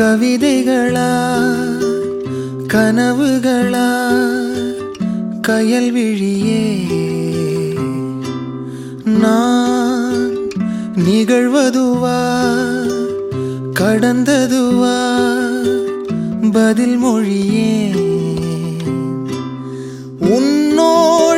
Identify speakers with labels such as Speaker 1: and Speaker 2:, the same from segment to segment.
Speaker 1: கவிதைகளா கனவுகளா கயல் விழியே. நான் நிகழ்வதுவா கடந்ததுவா பதில் மொழியே. உன்னோடு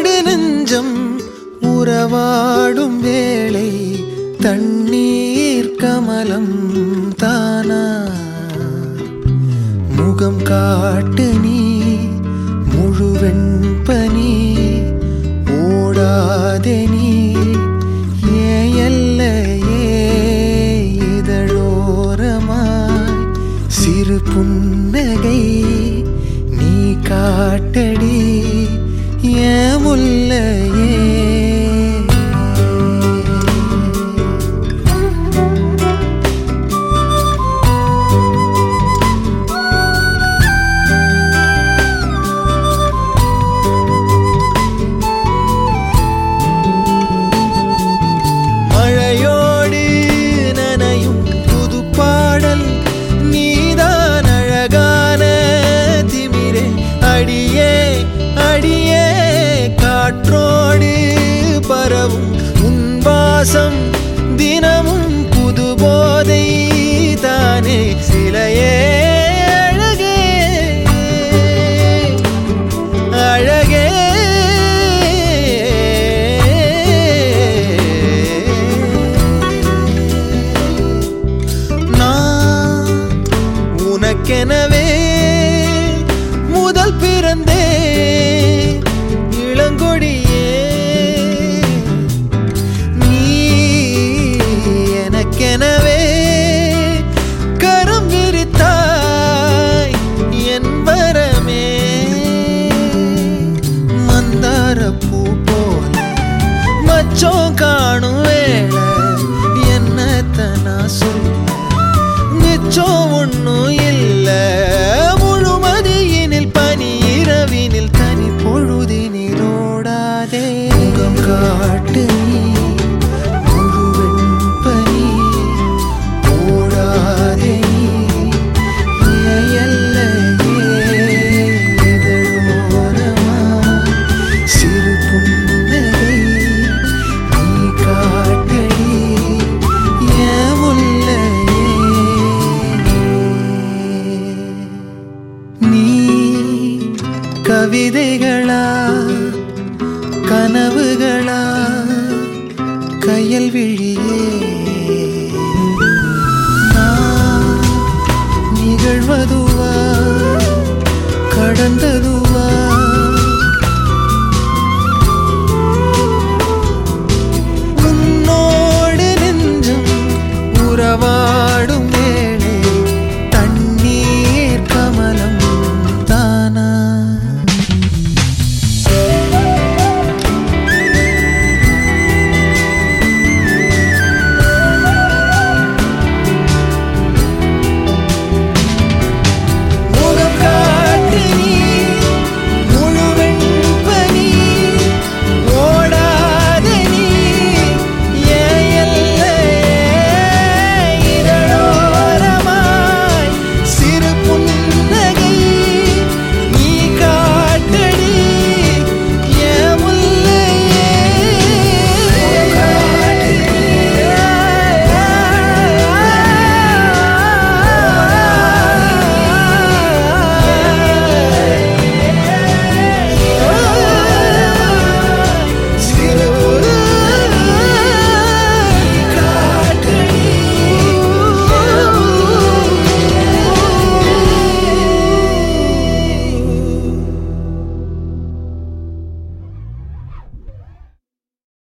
Speaker 1: முகம் காட்டு நீ முழுவெண்பனி ஓடாதே நீ. ஏன் எல்லையே இதழோரமாய் சிறு புன்னகை நீ காட்டடி. ஏன் முல்லையே வாசம் முகம் காட்டு நீ முழுவெண் பனி ஓடாதே நீ. கயல் விழியே. நான் நிகழ்வதுவா? கடந்ததுவா?